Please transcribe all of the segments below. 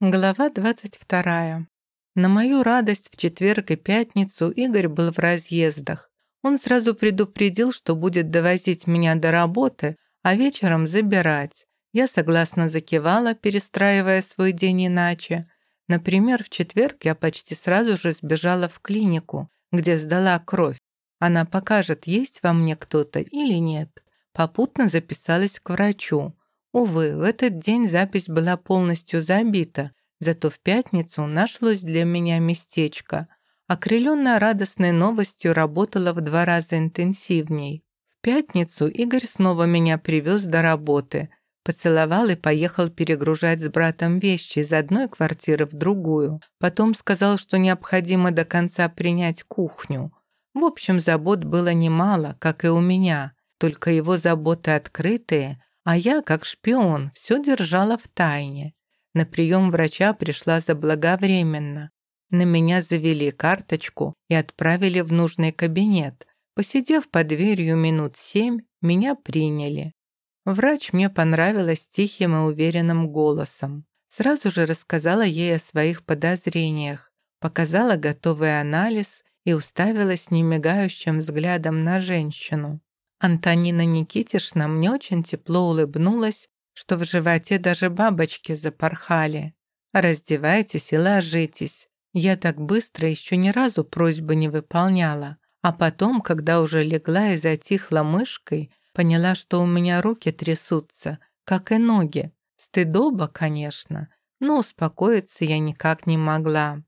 Глава 22. На мою радость в четверг и пятницу Игорь был в разъездах. Он сразу предупредил, что будет довозить меня до работы, а вечером забирать. Я согласно закивала, перестраивая свой день иначе. Например, в четверг я почти сразу же сбежала в клинику, где сдала кровь. Она покажет, есть во мне кто-то или нет. Попутно записалась к врачу. Увы, в этот день запись была полностью забита, зато в пятницу нашлось для меня местечко. Окрыленная радостной новостью работала в два раза интенсивней. В пятницу Игорь снова меня привез до работы, поцеловал и поехал перегружать с братом вещи из одной квартиры в другую. Потом сказал, что необходимо до конца принять кухню. В общем, забот было немало, как и у меня, только его заботы открытые – а я, как шпион, все держала в тайне. На прием врача пришла заблаговременно. На меня завели карточку и отправили в нужный кабинет. Посидев под дверью минут семь, меня приняли. Врач мне понравилась тихим и уверенным голосом. Сразу же рассказала ей о своих подозрениях, показала готовый анализ и уставилась немигающим взглядом на женщину. Антонина Никитишна мне очень тепло улыбнулась, что в животе даже бабочки запорхали. «Раздевайтесь и ложитесь». Я так быстро еще ни разу просьбы не выполняла. А потом, когда уже легла и затихла мышкой, поняла, что у меня руки трясутся, как и ноги. Стыдоба, конечно, но успокоиться я никак не могла.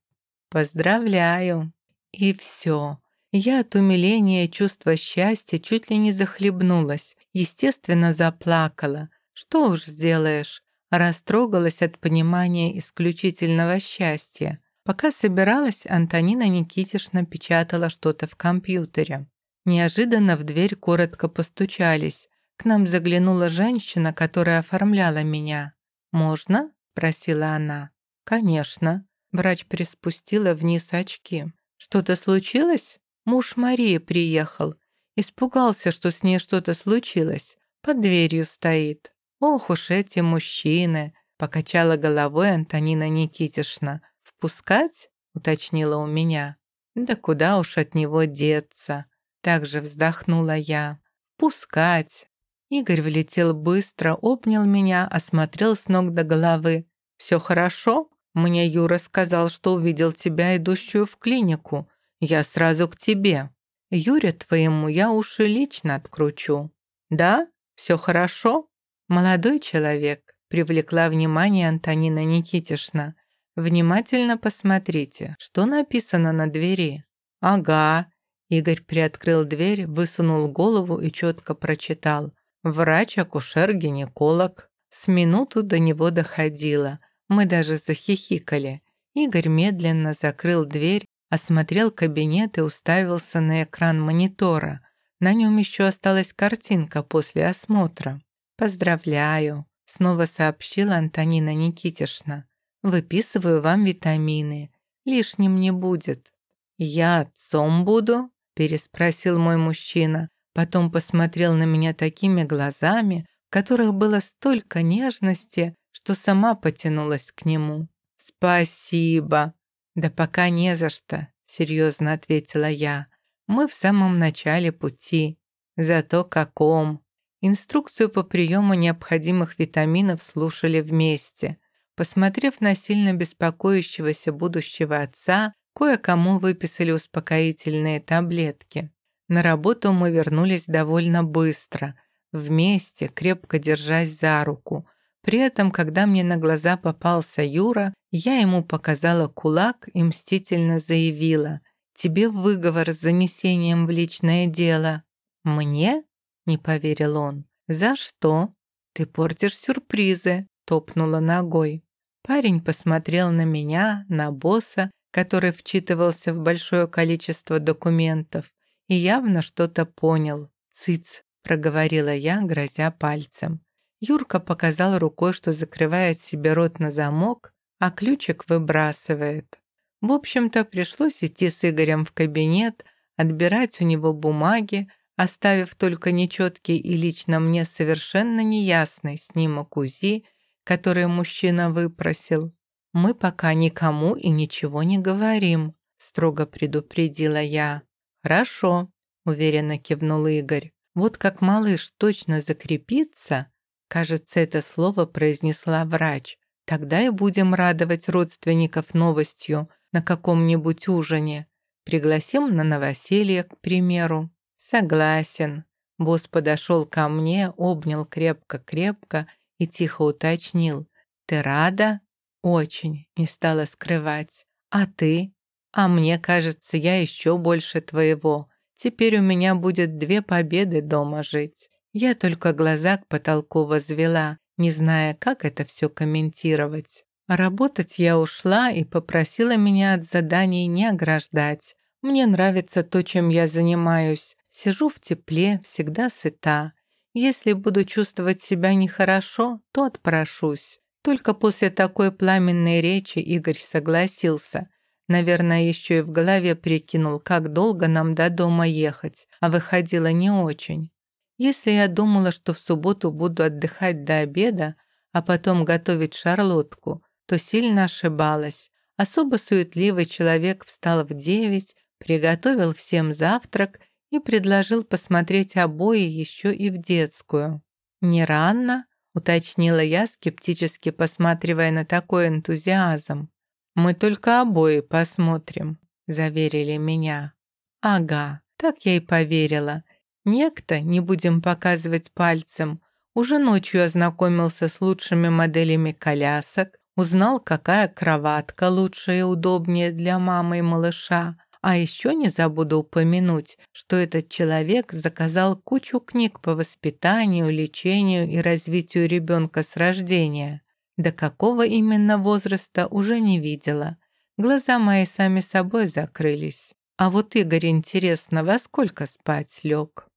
«Поздравляю!» И все. Я от умиления и чувства счастья чуть ли не захлебнулась, естественно, заплакала. Что уж сделаешь, растрогалась от понимания исключительного счастья. Пока собиралась, Антонина Никитишна печатала что-то в компьютере. Неожиданно в дверь коротко постучались. К нам заглянула женщина, которая оформляла меня. «Можно?» – просила она. «Конечно». Врач приспустила вниз очки. «Что-то случилось?» Муж Марии приехал. Испугался, что с ней что-то случилось. Под дверью стоит. Ох уж эти мужчины!» Покачала головой Антонина Никитишна. «Впускать?» уточнила у меня. «Да куда уж от него деться?» Также вздохнула я. «Пускать!» Игорь влетел быстро, обнял меня, осмотрел с ног до головы. «Все хорошо?» Мне Юра сказал, что увидел тебя, идущую в клинику. Я сразу к тебе. Юре твоему я уши лично откручу. Да? Все хорошо? Молодой человек, привлекла внимание Антонина Никитишна. Внимательно посмотрите, что написано на двери. Ага. Игорь приоткрыл дверь, высунул голову и четко прочитал. Врач-акушер-гинеколог. С минуту до него доходило. Мы даже захихикали. Игорь медленно закрыл дверь осмотрел кабинет и уставился на экран монитора. На нем еще осталась картинка после осмотра. «Поздравляю», — снова сообщила Антонина Никитишна. «Выписываю вам витамины. Лишним не будет». «Я отцом буду?» — переспросил мой мужчина. Потом посмотрел на меня такими глазами, в которых было столько нежности, что сама потянулась к нему. «Спасибо», «Да пока не за что», — серьезно ответила я. «Мы в самом начале пути. Зато каком». Инструкцию по приему необходимых витаминов слушали вместе. Посмотрев на сильно беспокоящегося будущего отца, кое-кому выписали успокоительные таблетки. На работу мы вернулись довольно быстро, вместе, крепко держась за руку — при этом, когда мне на глаза попался Юра, я ему показала кулак и мстительно заявила «Тебе выговор с занесением в личное дело». «Мне?» — не поверил он. «За что?» «Ты портишь сюрпризы», — топнула ногой. Парень посмотрел на меня, на босса, который вчитывался в большое количество документов, и явно что-то понял. «Цыц», — проговорила я, грозя пальцем. Юрка показал рукой, что закрывает себе рот на замок, а ключик выбрасывает. В общем-то, пришлось идти с Игорем в кабинет, отбирать у него бумаги, оставив только нечеткий и лично мне совершенно неясный снимок УЗИ, который мужчина выпросил. мы пока никому и ничего не говорим», строго предупредила я. «Хорошо», уверенно кивнул Игорь. «Вот как малыш точно закрепится, кажется, это слово произнесла врач, тогда и будем радовать родственников новостью на каком-нибудь ужине. Пригласим на новоселье, к примеру». «Согласен». Босс подошел ко мне, обнял крепко-крепко и тихо уточнил. «Ты рада?» «Очень», — не стала скрывать. «А ты?» «А мне кажется, я еще больше твоего. Теперь у меня будет две победы дома жить». Я только глаза к потолку возвела, не зная, как это все комментировать. Работать я ушла и попросила меня от заданий не ограждать. Мне нравится то, чем я занимаюсь. Сижу в тепле, всегда сыта. Если буду чувствовать себя нехорошо, то отпрошусь. Только после такой пламенной речи Игорь согласился. Наверное, еще и в голове прикинул, как долго нам до дома ехать, а выходило не очень. Если я думала, что в субботу буду отдыхать до обеда, а потом готовить шарлотку, то сильно ошибалась. Особо суетливый человек встал в девять, приготовил всем завтрак и предложил посмотреть обои еще и в детскую. «Не рано?» — уточнила я, скептически посматривая на такой энтузиазм. «Мы только обои посмотрим», — заверили меня. «Ага, так я и поверила. Некто, не будем показывать пальцем, уже ночью ознакомился с лучшими моделями колясок, узнал, какая кроватка лучше и удобнее для мамы и малыша, а еще не забуду упомянуть, что этот человек заказал кучу книг по воспитанию, лечению и развитию ребенка с рождения. До какого именно возраста уже не видела. Глаза мои сами собой закрылись. А вот Игорь, интересно, во сколько спать лег?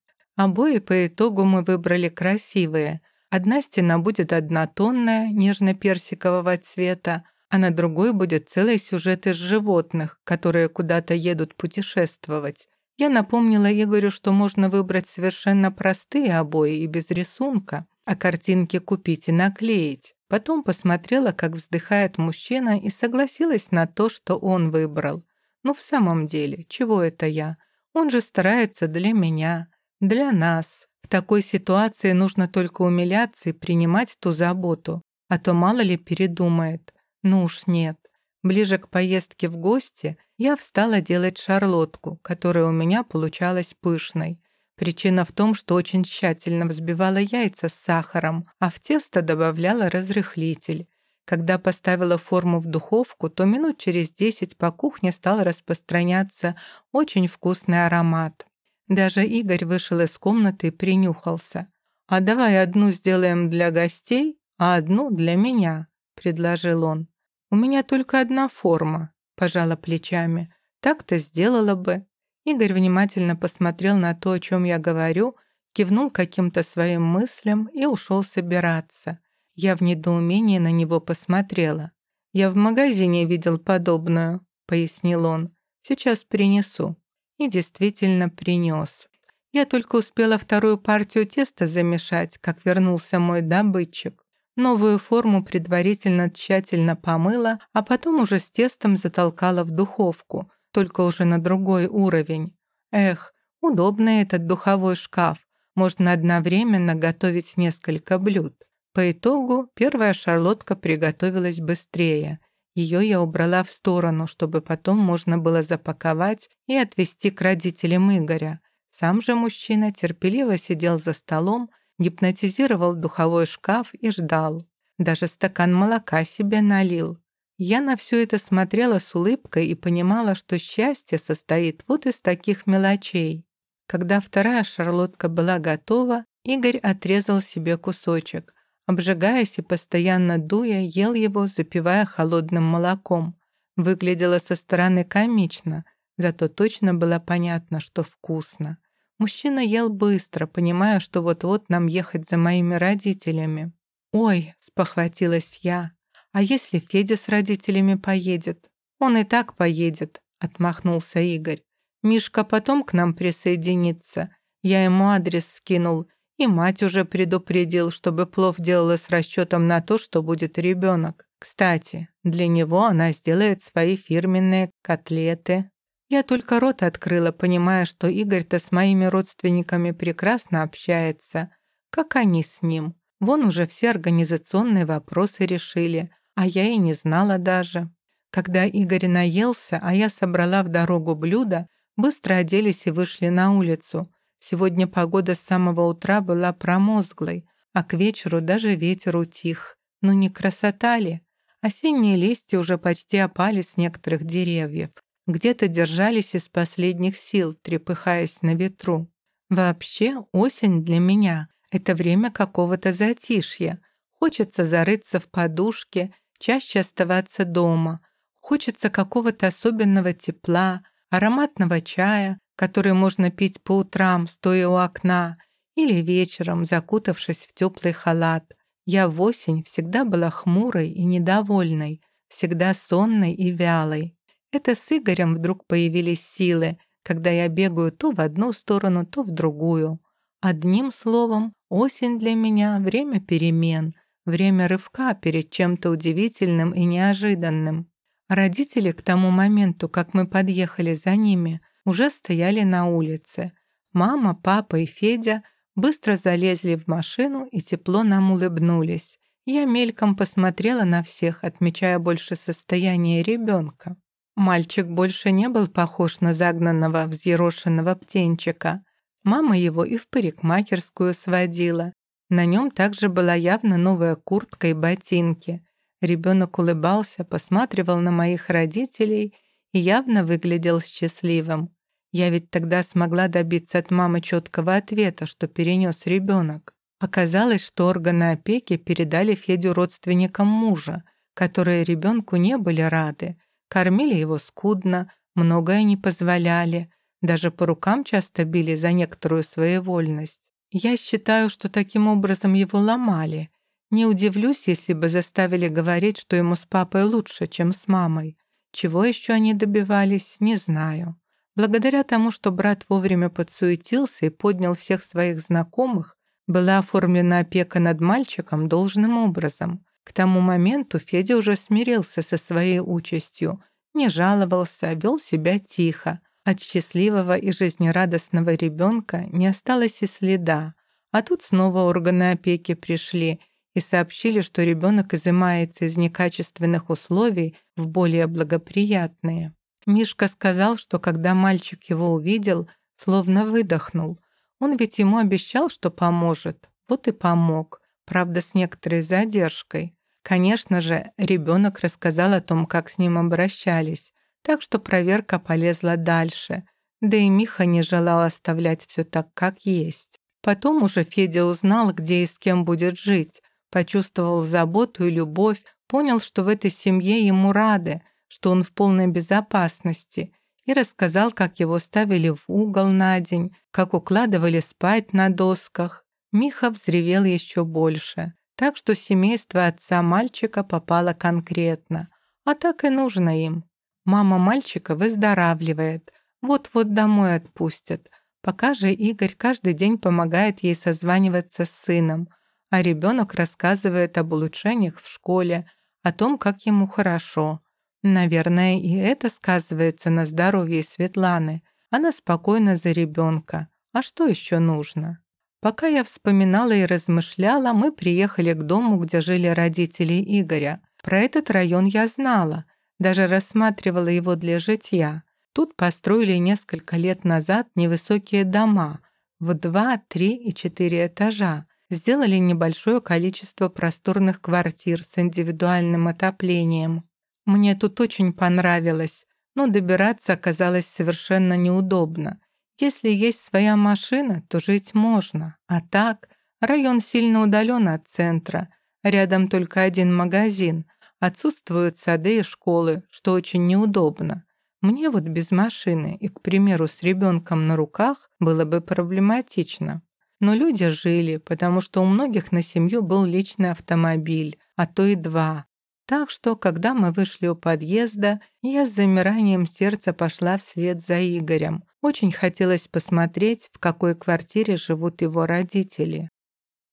Обои по итогу мы выбрали красивые. Одна стена будет однотонная, нежно-персикового цвета, а на другой будет целый сюжет из животных, которые куда-то едут путешествовать. Я напомнила Игорю, что можно выбрать совершенно простые обои и без рисунка, а картинки купить и наклеить. Потом посмотрела, как вздыхает мужчина и согласилась на то, что он выбрал. Ну, в самом деле, чего это я? Он же старается для меня, для нас. В такой ситуации нужно только умиляться и принимать ту заботу, а то мало ли передумает. Ну уж нет. Ближе к поездке в гости я встала делать шарлотку, которая у меня получалась пышной. Причина в том, что очень тщательно взбивала яйца с сахаром, а в тесто добавляла разрыхлитель. Когда поставила форму в духовку, то минут через десять по кухне стал распространяться очень вкусный аромат. Даже Игорь вышел из комнаты и принюхался. «А давай одну сделаем для гостей, а одну для меня», — предложил он. «У меня только одна форма», — пожала плечами. «Так-то сделала бы». Игорь внимательно посмотрел на то, о чем я говорю, кивнул каким-то своим мыслям и ушел собираться. Я в недоумении на него посмотрела. «Я в магазине видел подобную», — пояснил он. «Сейчас принесу». И действительно принес. Я только успела вторую партию теста замешать, как вернулся мой добытчик. Новую форму предварительно тщательно помыла, а потом уже с тестом затолкала в духовку, только уже на другой уровень. Эх, удобный этот духовой шкаф. Можно одновременно готовить несколько блюд. По итогу первая шарлотка приготовилась быстрее. Ее я убрала в сторону, чтобы потом можно было запаковать и отвезти к родителям Игоря. Сам же мужчина терпеливо сидел за столом, гипнотизировал духовой шкаф и ждал. Даже стакан молока себе налил. Я на все это смотрела с улыбкой и понимала, что счастье состоит вот из таких мелочей. Когда вторая шарлотка была готова, Игорь отрезал себе кусочек. Обжигаясь и постоянно дуя, ел его, запивая холодным молоком. Выглядело со стороны комично, зато точно было понятно, что вкусно. Мужчина ел быстро, понимая, что вот-вот нам ехать за моими родителями. «Ой», — спохватилась я, «а если Федя с родителями поедет?» «Он и так поедет», — отмахнулся Игорь. «Мишка потом к нам присоединится. Я ему адрес скинул, и мать уже предупредил, чтобы плов делала с расчетом на то, что будет ребенок. Кстати, для него она сделает свои фирменные котлеты. Я только рот открыла, понимая, что Игорь-то с моими родственниками прекрасно общается. Как они с ним? Вон уже все организационные вопросы решили, а я и не знала даже. Когда Игорь наелся, а я собрала в дорогу блюда, быстро оделись и вышли на улицу. Сегодня погода с самого утра была промозглой, а к вечеру даже ветер утих. Ну не красота ли? Осенние листья уже почти опали с некоторых деревьев где-то держались из последних сил, трепыхаясь на ветру. Вообще, осень для меня — это время какого-то затишья. Хочется зарыться в подушке, чаще оставаться дома. Хочется какого-то особенного тепла, ароматного чая, который можно пить по утрам, стоя у окна, или вечером, закутавшись в теплый халат. Я в осень всегда была хмурой и недовольной, всегда сонной и вялой. Это с Игорем вдруг появились силы, когда я бегаю то в одну сторону, то в другую. Одним словом, осень для меня — время перемен, время рывка перед чем-то удивительным и неожиданным. Родители к тому моменту, как мы подъехали за ними, уже стояли на улице. Мама, папа и Федя быстро залезли в машину и тепло нам улыбнулись. Я мельком посмотрела на всех, отмечая больше состояние ребенка. Мальчик больше не был похож на загнанного, взъерошенного птенчика. Мама его и в парикмахерскую сводила. На нем также была явно новая куртка и ботинки. Ребенок улыбался, посматривал на моих родителей и явно выглядел счастливым. Я ведь тогда смогла добиться от мамы четкого ответа, что перенес ребенок. Оказалось, что органы опеки передали Федю родственникам мужа, которые ребенку не были рады, Кормили его скудно, многое не позволяли, даже по рукам часто били за некоторую своевольность. Я считаю, что таким образом его ломали. Не удивлюсь, если бы заставили говорить, что ему с папой лучше, чем с мамой. Чего еще они добивались, не знаю. Благодаря тому, что брат вовремя подсуетился и поднял всех своих знакомых, была оформлена опека над мальчиком должным образом. К тому моменту Федя уже смирился со своей участью, не жаловался, вел себя тихо. От счастливого и жизнерадостного ребенка не осталось и следа. А тут снова органы опеки пришли и сообщили, что ребенок изымается из некачественных условий в более благоприятные. Мишка сказал, что когда мальчик его увидел, словно выдохнул. Он ведь ему обещал, что поможет. Вот и помог правда, с некоторой задержкой. Конечно же, ребенок рассказал о том, как с ним обращались, так что проверка полезла дальше. Да и Миха не желал оставлять все так, как есть. Потом уже Федя узнал, где и с кем будет жить, почувствовал заботу и любовь, понял, что в этой семье ему рады, что он в полной безопасности, и рассказал, как его ставили в угол на день, как укладывали спать на досках, Миха взревел еще больше, так что семейство отца мальчика попало конкретно, а так и нужно им. Мама мальчика выздоравливает, вот-вот домой отпустят. Пока же Игорь каждый день помогает ей созваниваться с сыном, а ребенок рассказывает об улучшениях в школе, о том, как ему хорошо. Наверное, и это сказывается на здоровье Светланы. Она спокойна за ребенка. А что еще нужно? Пока я вспоминала и размышляла, мы приехали к дому, где жили родители Игоря. Про этот район я знала, даже рассматривала его для житья. Тут построили несколько лет назад невысокие дома в два, три и четыре этажа. Сделали небольшое количество просторных квартир с индивидуальным отоплением. Мне тут очень понравилось, но добираться оказалось совершенно неудобно. Если есть своя машина, то жить можно. А так, район сильно удален от центра. Рядом только один магазин. Отсутствуют сады и школы, что очень неудобно. Мне вот без машины и, к примеру, с ребенком на руках было бы проблематично. Но люди жили, потому что у многих на семью был личный автомобиль, а то и два. Так что, когда мы вышли у подъезда, я с замиранием сердца пошла вслед за Игорем. Очень хотелось посмотреть, в какой квартире живут его родители.